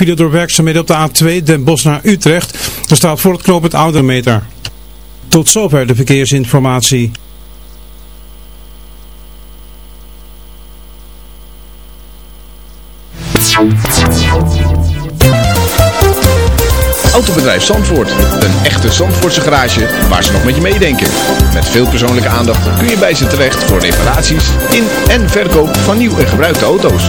File door werkzaamheden op de A2 Den Bosch naar Utrecht. Er staat voor het knooppunt Oudermeter. Tot zover de verkeersinformatie. Autobedrijf Zandvoort. Een echte Zandvoortse garage waar ze nog met je meedenken. Met veel persoonlijke aandacht kun je bij ze terecht voor reparaties in en verkoop van nieuw en gebruikte auto's.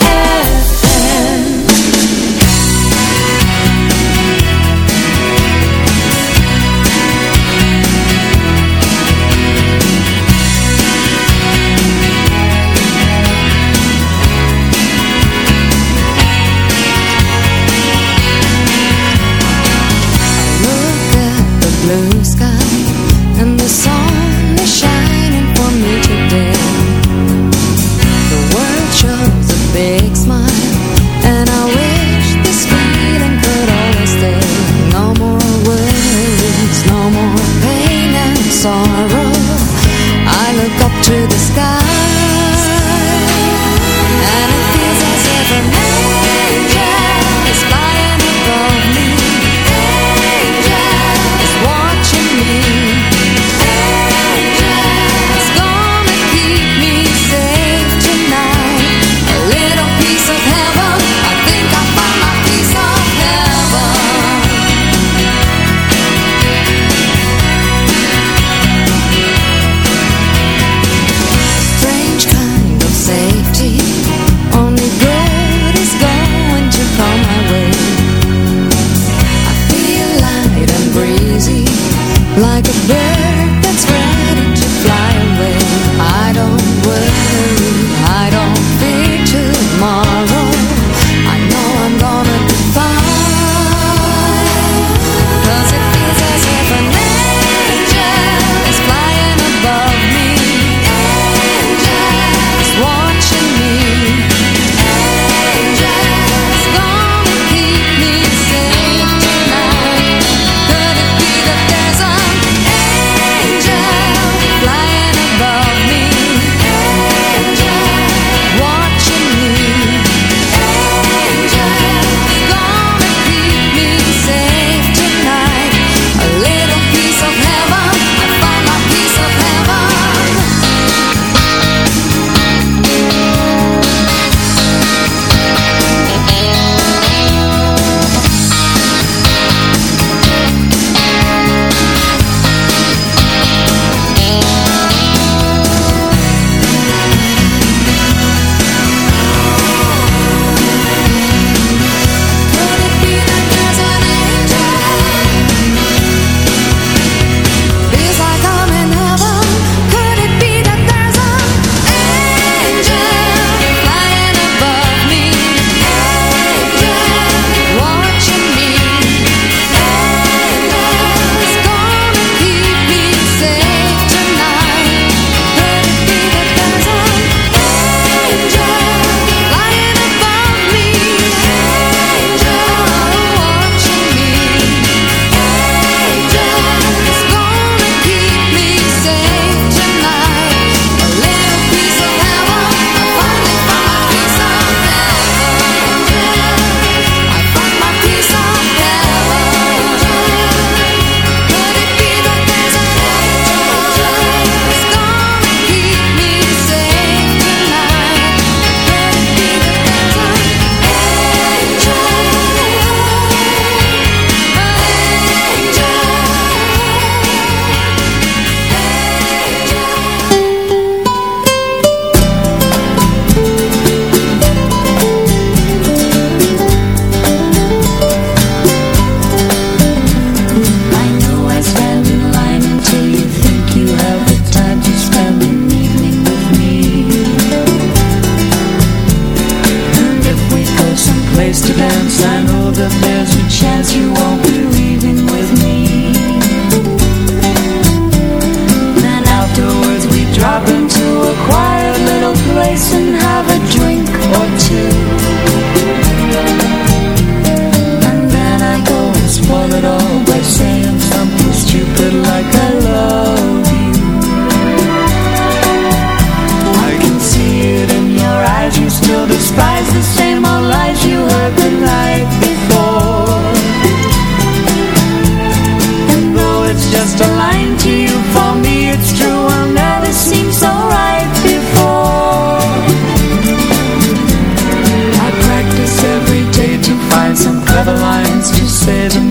seven.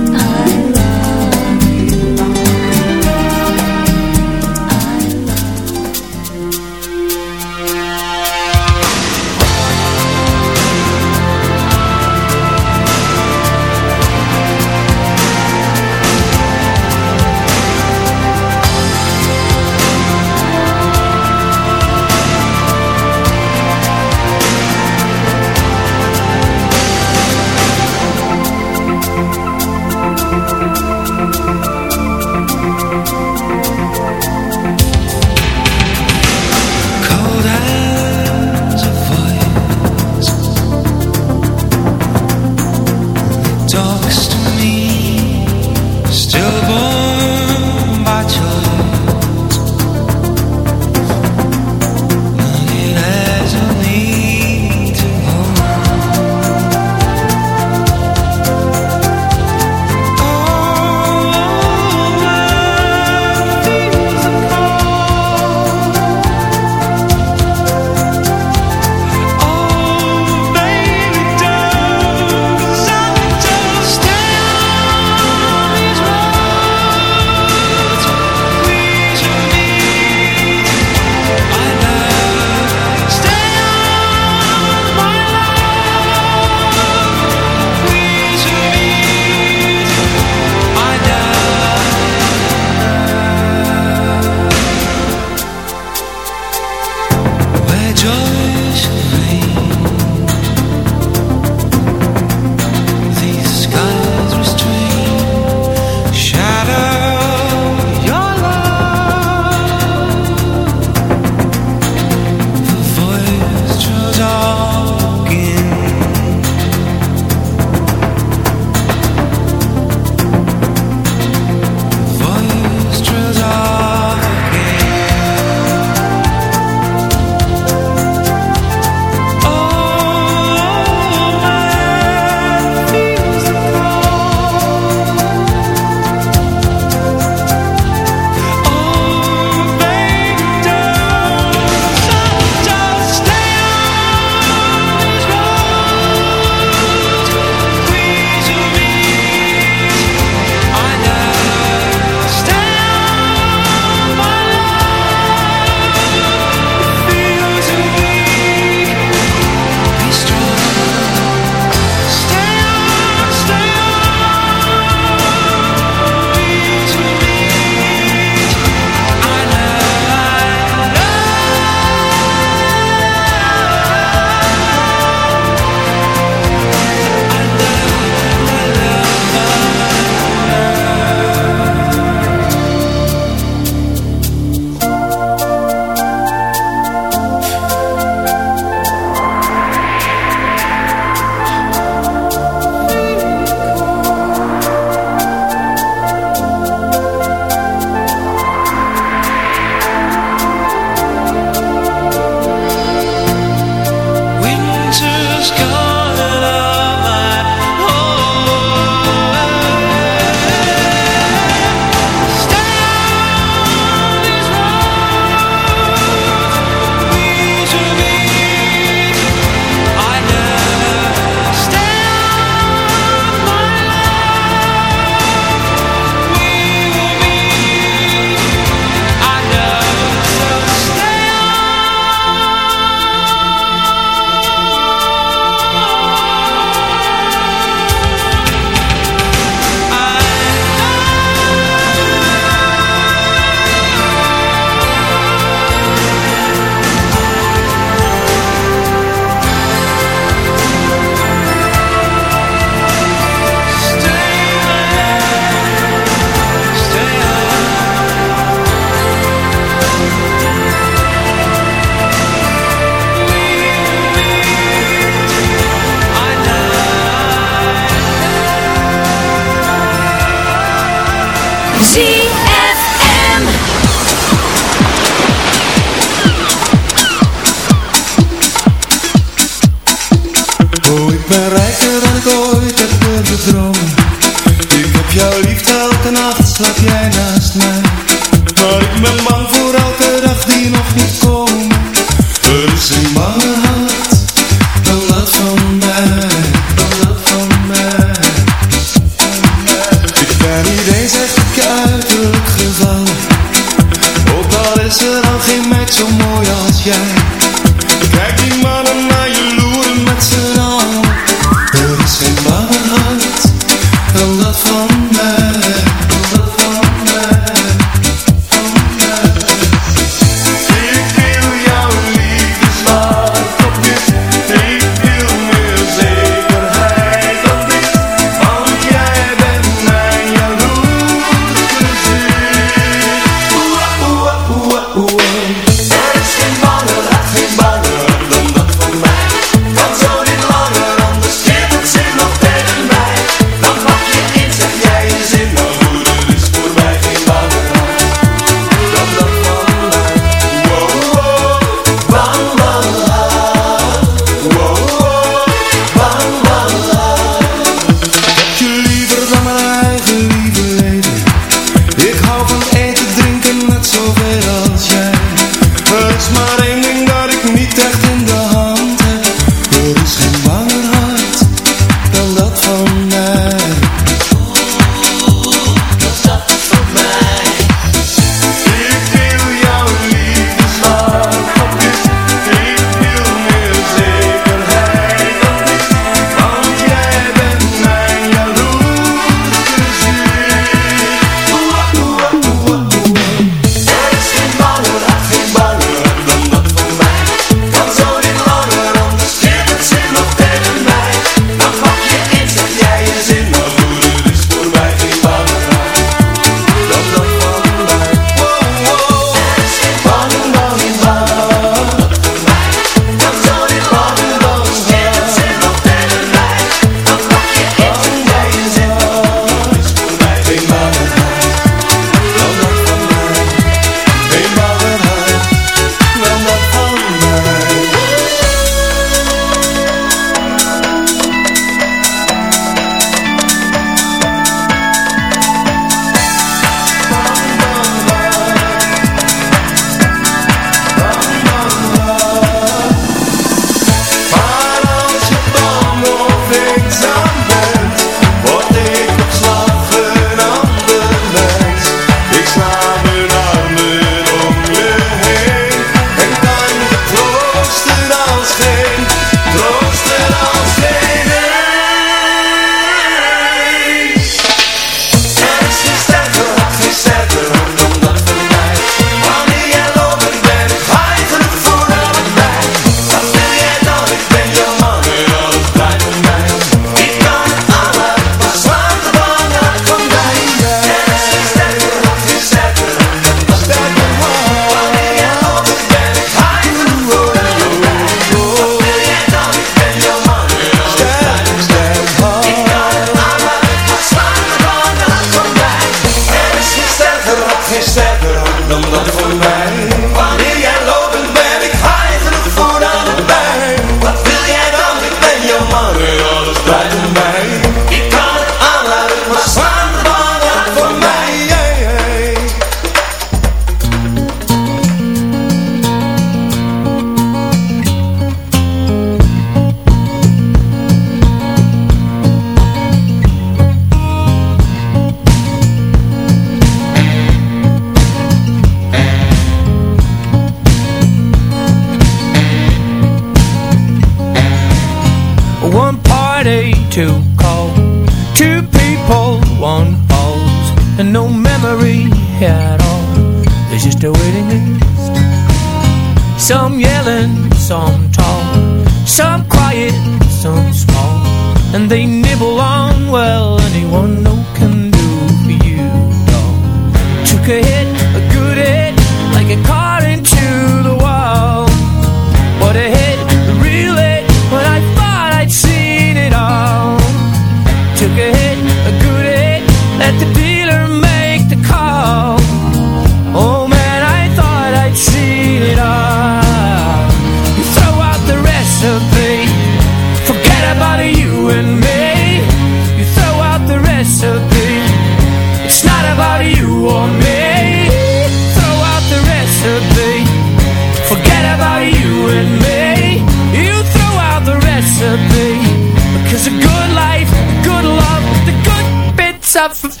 up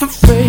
the face.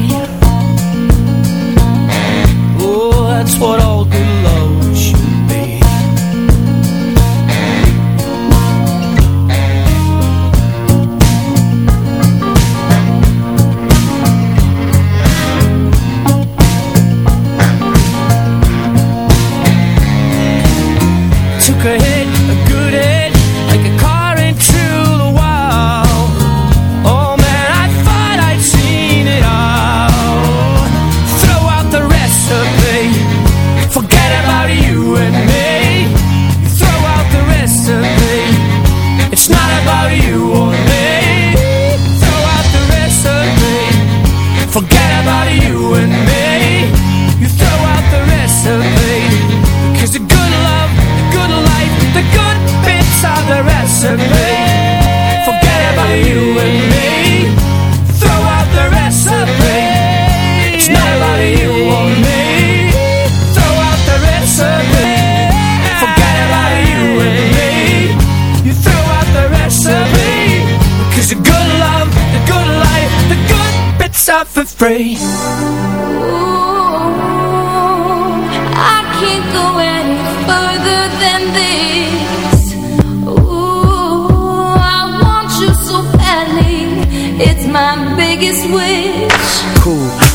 Are for free. Ooh, I can't go any further than this. Ooh, I want you so badly. It's my biggest wish. cool.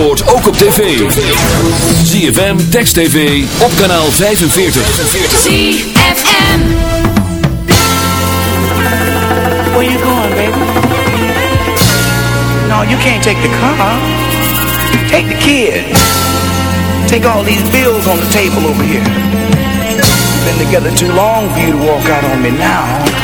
Zandvoort ook op tv. ZFM, Text TV, op kanaal 45. ZFM Where you going, baby? No, you can't take the car. Take the kids. Take all these bills on the table over here. Been together too long for you to walk out on me now.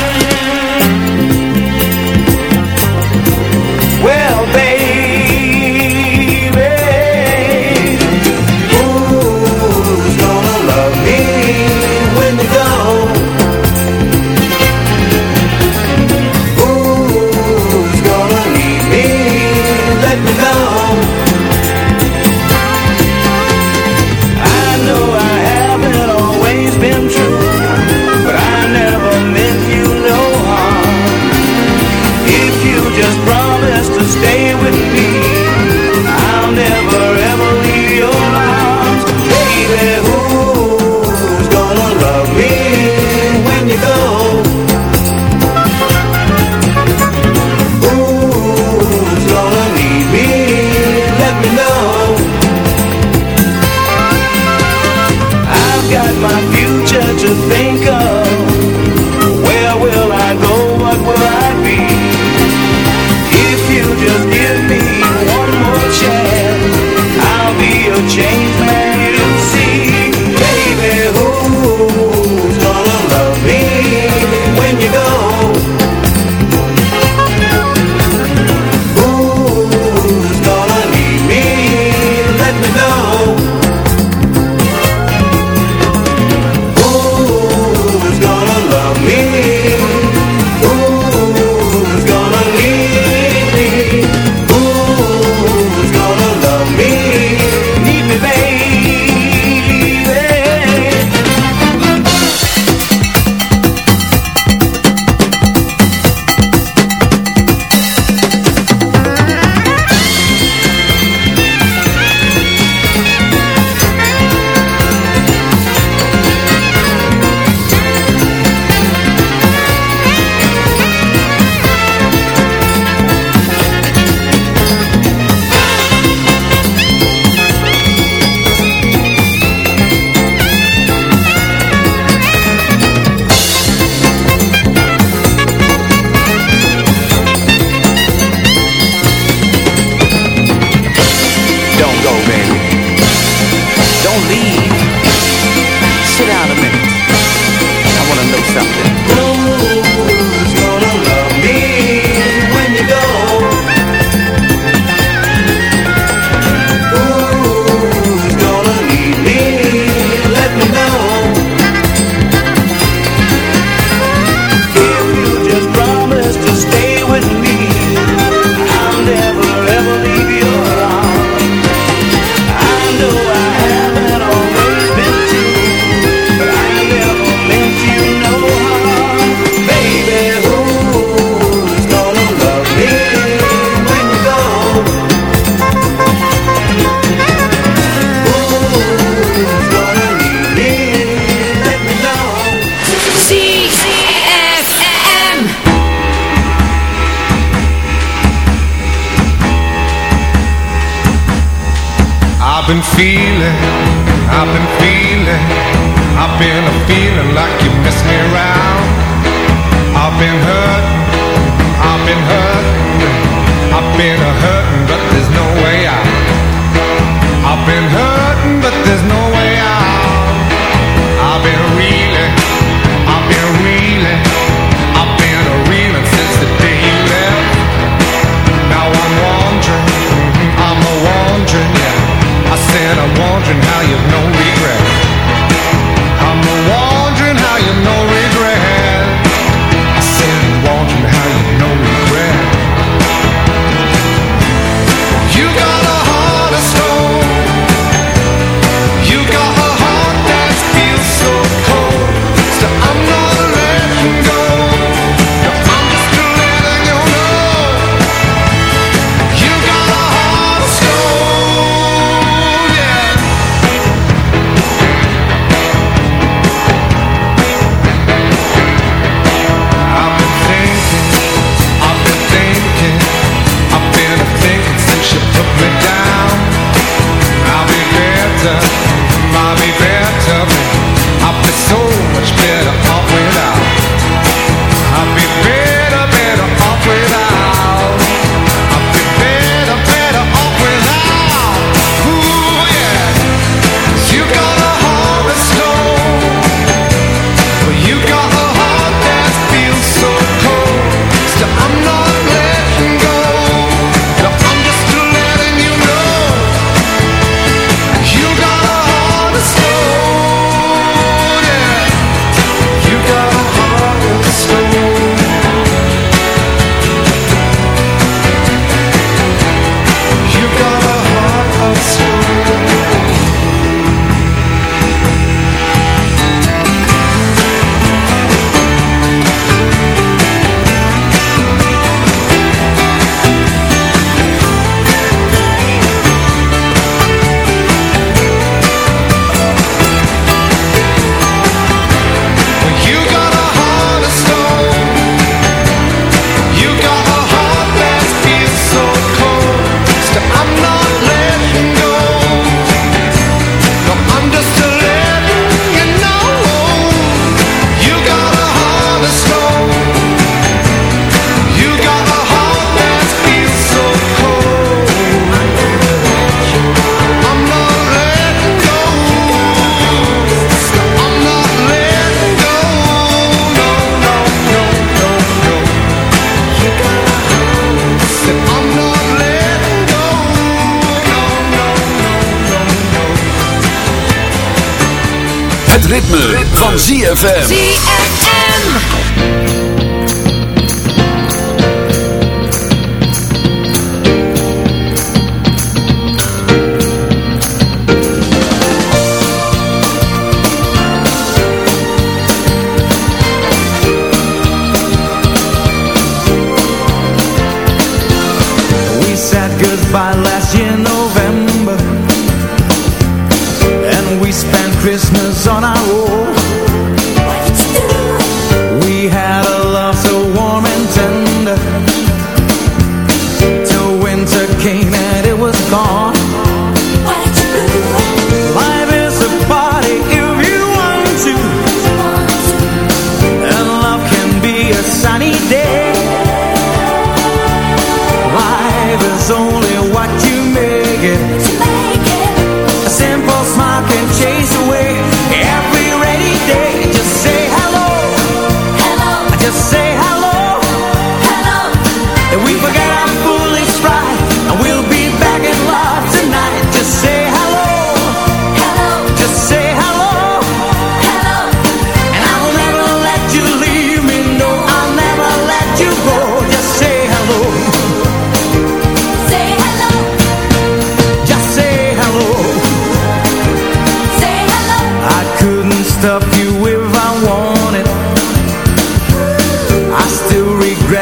Ritme, van ZFM.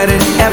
let it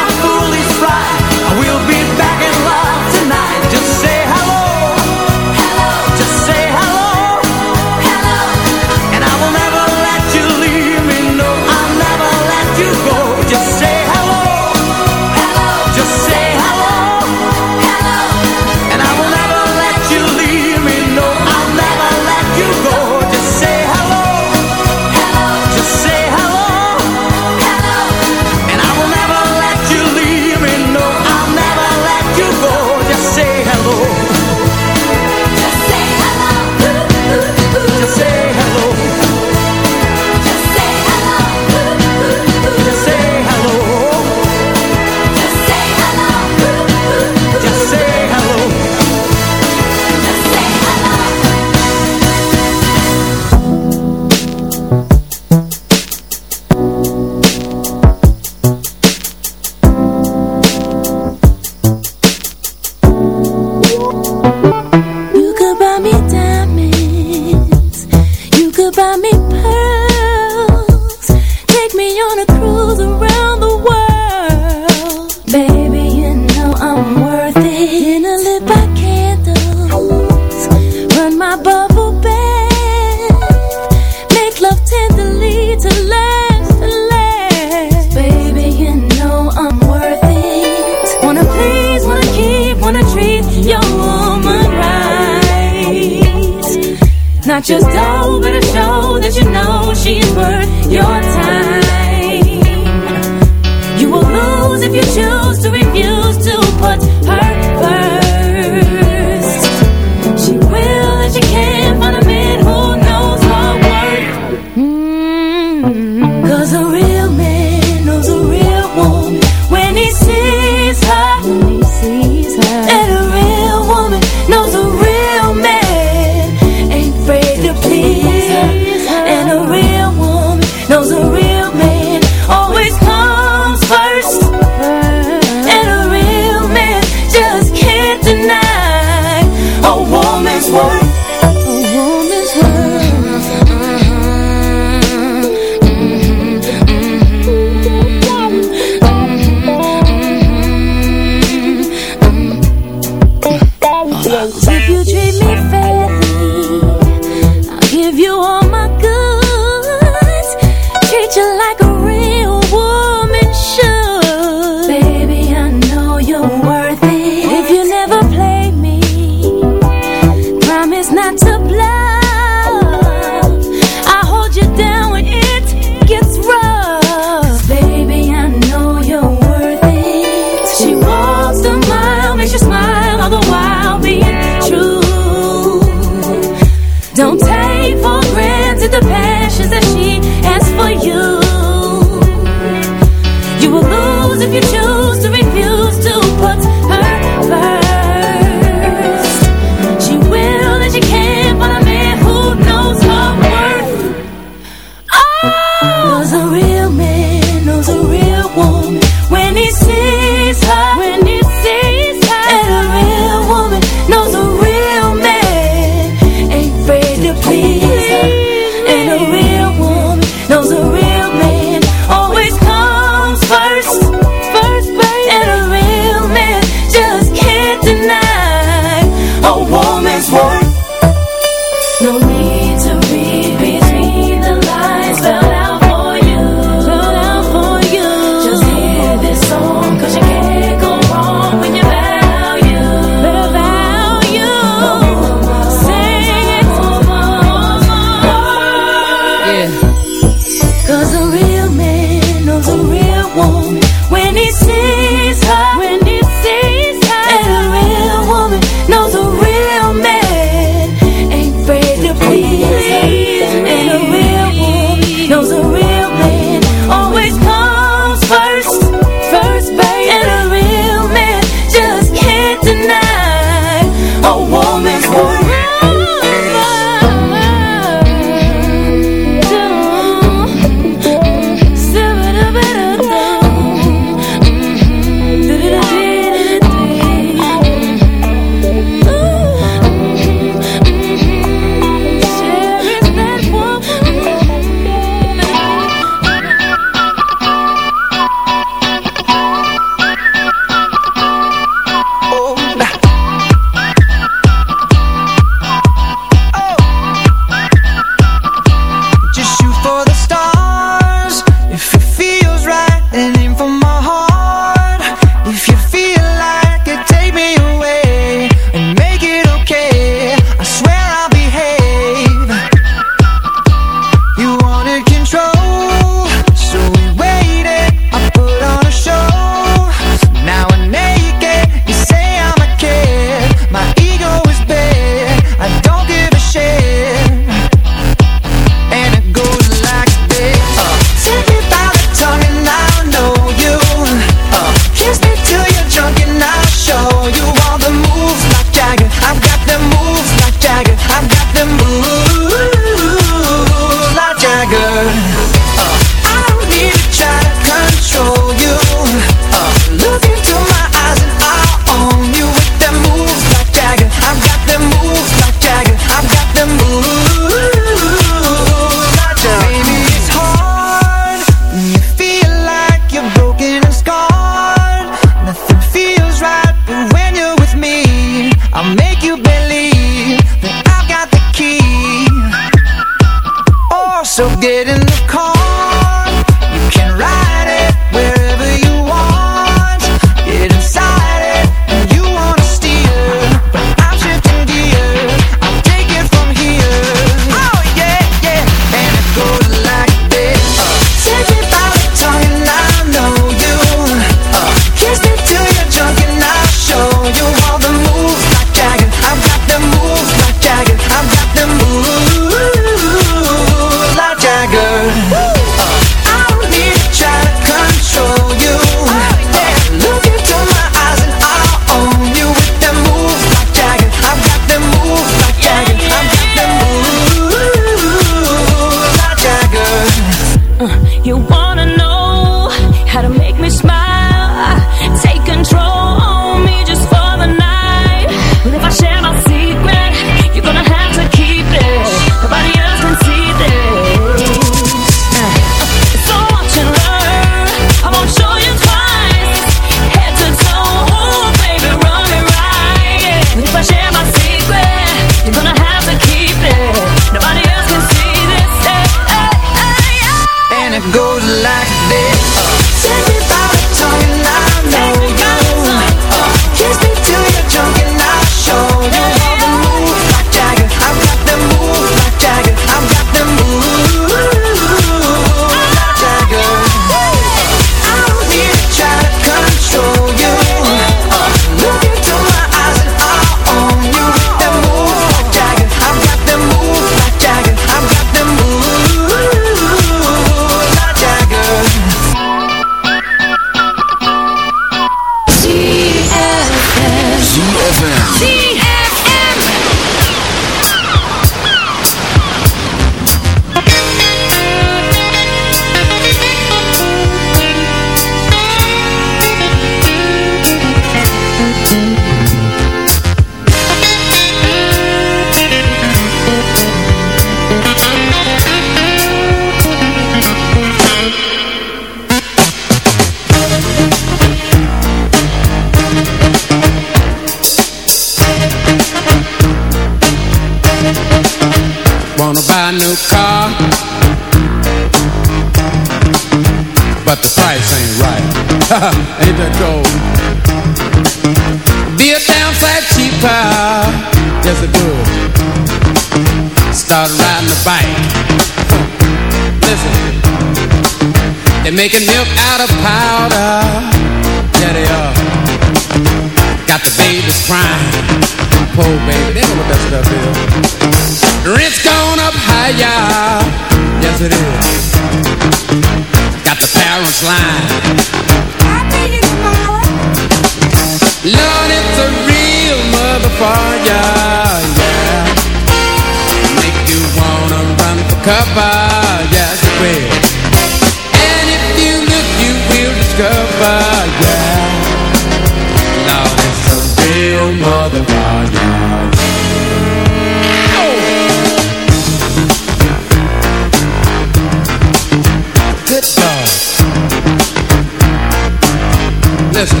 Listen,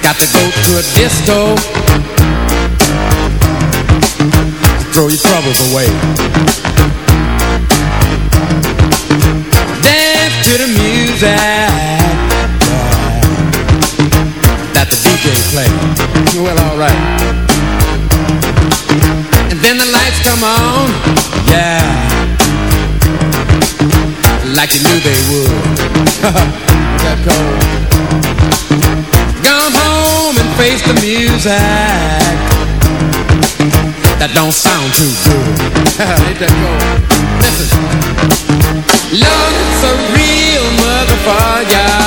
got to go to a disco. Throw your troubles away. Dance to the music. Play. Well, alright. And then the lights come on. Yeah. Like you knew they would. that cold. Come home and face the music. That don't sound too good. Ain't that cold? Listen. Love's a real motherfucker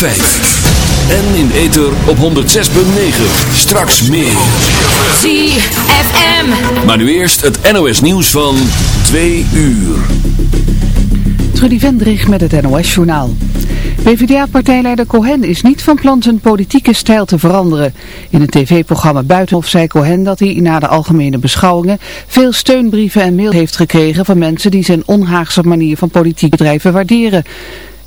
104.5. En in de ether op 106.9. Straks meer. ZFM. Maar nu eerst het NOS nieuws van 2 uur. Trudy Vendrig met het NOS-journaal. PvdA-partijleider Cohen is niet van plan zijn politieke stijl te veranderen. In het tv-programma Buitenhof zei Cohen dat hij na de algemene beschouwingen veel steunbrieven en mail heeft gekregen van mensen die zijn onhaagse manier van politiek bedrijven waarderen.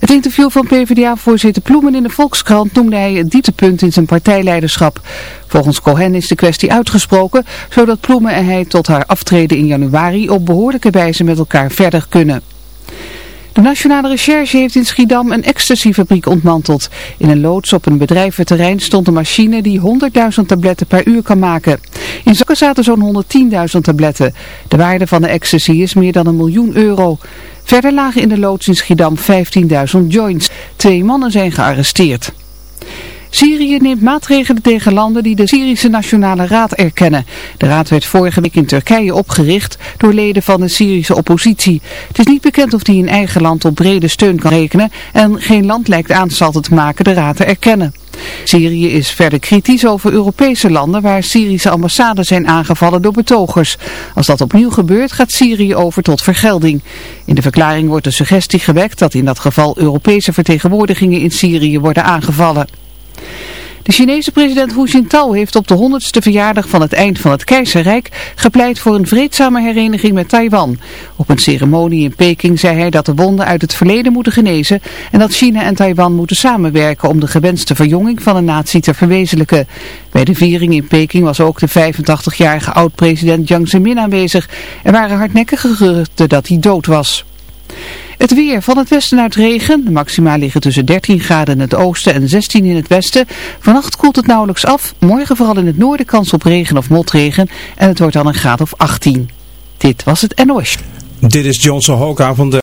Het interview van PvdA-voorzitter Ploemen in de Volkskrant noemde hij het dieptepunt in zijn partijleiderschap. Volgens Cohen is de kwestie uitgesproken, zodat Ploemen en hij tot haar aftreden in januari op behoorlijke wijze met elkaar verder kunnen. De Nationale Recherche heeft in Schiedam een ecstasyfabriek ontmanteld. In een loods op een bedrijventerrein stond een machine die 100.000 tabletten per uur kan maken. In zakken zaten zo'n 110.000 tabletten. De waarde van de ecstasy is meer dan een miljoen euro. Verder lagen in de loods in Schiedam 15.000 joints. Twee mannen zijn gearresteerd. Syrië neemt maatregelen tegen landen die de Syrische Nationale Raad erkennen. De raad werd vorige week in Turkije opgericht door leden van de Syrische oppositie. Het is niet bekend of die in eigen land op brede steun kan rekenen en geen land lijkt aanstalten te maken de raad te erkennen. Syrië is verder kritisch over Europese landen waar Syrische ambassades zijn aangevallen door betogers. Als dat opnieuw gebeurt gaat Syrië over tot vergelding. In de verklaring wordt de suggestie gewekt dat in dat geval Europese vertegenwoordigingen in Syrië worden aangevallen. De Chinese president Hu Jintao heeft op de 100ste verjaardag van het eind van het keizerrijk gepleit voor een vreedzame hereniging met Taiwan. Op een ceremonie in Peking zei hij dat de wonden uit het verleden moeten genezen en dat China en Taiwan moeten samenwerken om de gewenste verjonging van een natie te verwezenlijken. Bij de viering in Peking was ook de 85-jarige oud-president Jiang Zemin aanwezig. Er waren hardnekkige geruchten dat hij dood was. Het weer van het westen uit regen. De maxima liggen tussen 13 graden in het oosten en 16 in het westen. Vannacht koelt het nauwelijks af. Morgen vooral in het noorden kans op regen of motregen. En het wordt dan een graad of 18. Dit was het NOS. Dit is Johnson Hoka van de